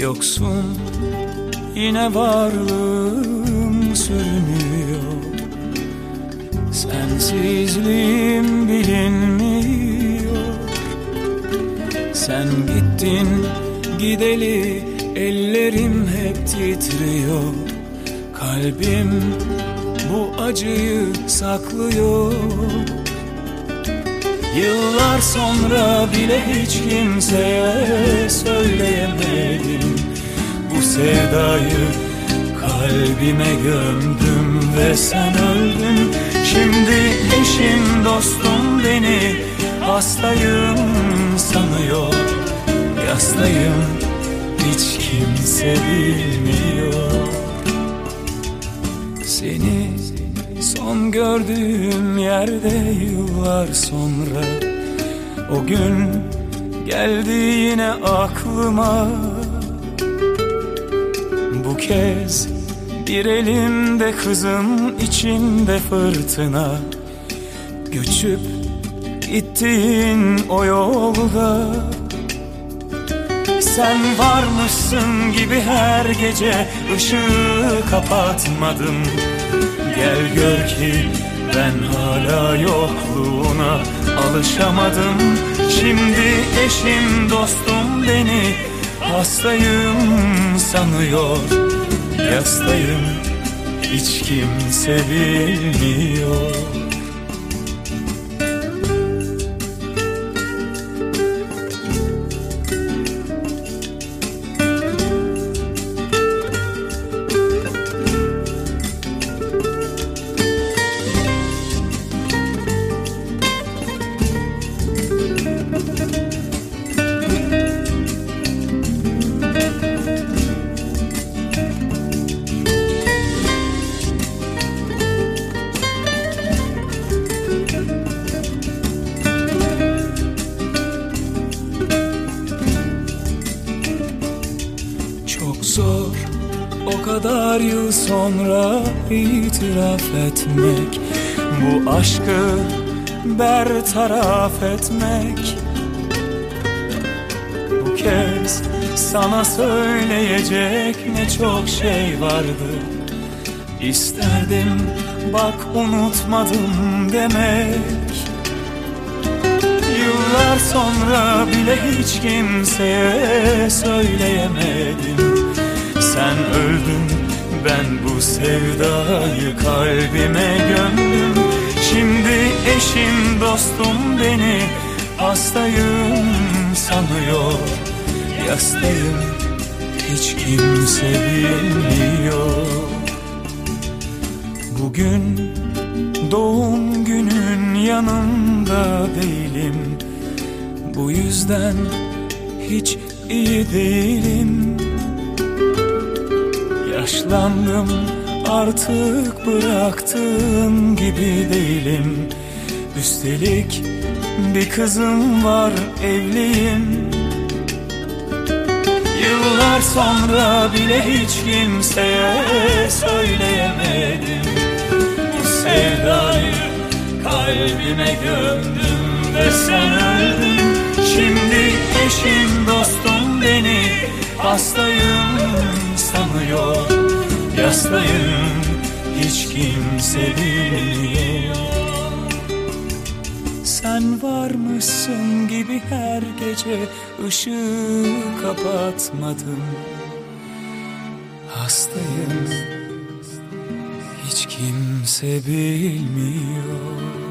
Yoksun yine varlığım sürünüyor. Sensizliğim bilinmiyor. Sen gittin gideli ellerim hep titriyor. Kalbim bu acıyı saklıyor Yıllar sonra bile hiç kimseye söyleyemedim. Bu sevdayı kalbime gömdüm ve sen öldün. Şimdi eşim dostum beni hastayım sanıyor. Yastayım hiç kimse bilmiyor. Seni Son gördüğüm yerde yıllar sonra. O gün geldi yine aklıma. Bu kez bir elimde kızım içinde fırtına. Göçüp gittiğin o yolda Sen varmışsın gibi her gece ışığı kapatmadım. Gel gör ki ben hala yokluğuna alışamadım. Şimdi eşim dostum beni hastayım sanıyor. Yastayım hiç kimse bilmiyor kadar yıl sonra itiraf etmek Bu aşkı bertaraf etmek. Bu kez sana söyleyecek ne çok şey vardı. İsterdim bak unutmadım demek. Yıllar sonra bile hiç kimseye söyleyemedim Sen öldün ben bu sevdayı kalbime gömdüm. Şimdi eşim dostum beni hastayım sanıyor. Yastayım hiç kimse bilmiyor. Bugün doğum günün yanında değilim. Bu yüzden hiç iyi değilim Yaşlandım artık bıraktığın gibi değilim. Üstelik bir kızım var evliyim. Yıllar sonra bile hiç kimseye söyleyemedim. Bu sevdayı kalbime gömdüm ve sen öldün. Şimdi eşim dostum beni hastayım sanıyor Yastayım hiç kimse bilmiyor. Sen varmışsın gibi her gece ışığı kapatmadım. Hastayım hiç kimse bilmiyor